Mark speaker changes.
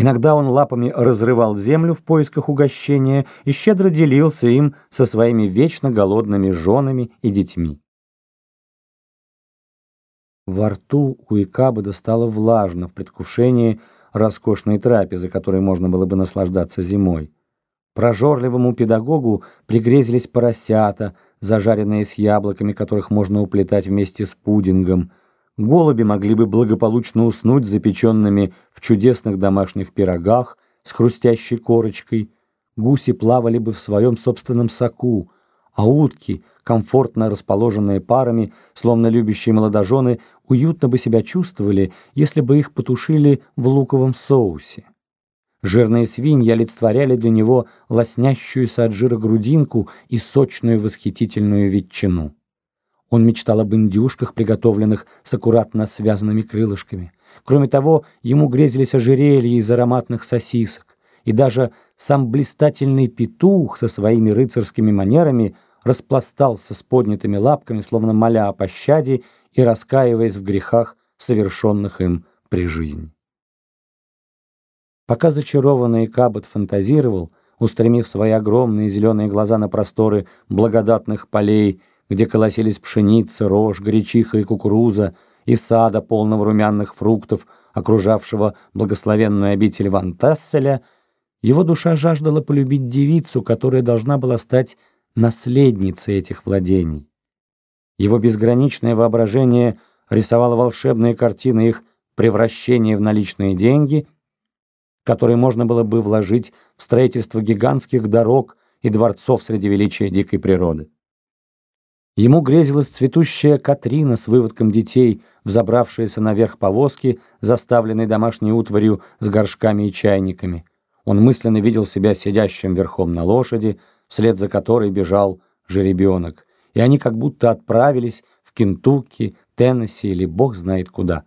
Speaker 1: Иногда он лапами разрывал землю в поисках угощения и щедро делился им со своими вечно голодными женами и детьми. Во рту у Икабода стало влажно в предвкушении роскошной трапезы, которой можно было бы наслаждаться зимой. Прожорливому педагогу пригрезились поросята, зажаренные с яблоками, которых можно уплетать вместе с пудингом. Голуби могли бы благополучно уснуть запеченными в чудесных домашних пирогах с хрустящей корочкой. Гуси плавали бы в своем собственном соку, а утки, комфортно расположенные парами, словно любящие молодожены, уютно бы себя чувствовали, если бы их потушили в луковом соусе. Жирные свиньи олицетворяли для него лоснящуюся от жира грудинку и сочную восхитительную ветчину. Он мечтал об индюшках, приготовленных с аккуратно связанными крылышками. Кроме того, ему грезились ожерелья из ароматных сосисок. И даже сам блистательный петух со своими рыцарскими манерами распластался с поднятыми лапками, словно моля о пощаде и раскаиваясь в грехах, совершенных им при жизни. Пока зачарованный Кабот фантазировал, устремив свои огромные зеленые глаза на просторы благодатных полей, где колосились пшеница, рожь, гречиха и кукуруза, и сада, полного румяных фруктов, окружавшего благословенную обитель Ван Тесселя, его душа жаждала полюбить девицу, которая должна была стать наследницей этих владений. Его безграничное воображение рисовало волшебные картины их превращения в наличные деньги — которые можно было бы вложить в строительство гигантских дорог и дворцов среди величия дикой природы. Ему грезилась цветущая Катрина с выводком детей, взобравшаяся наверх повозки, заставленной домашней утварью с горшками и чайниками. Он мысленно видел себя сидящим верхом на лошади, вслед за которой бежал жеребенок, и они как будто отправились в Кентукки, Теннесси или бог знает куда.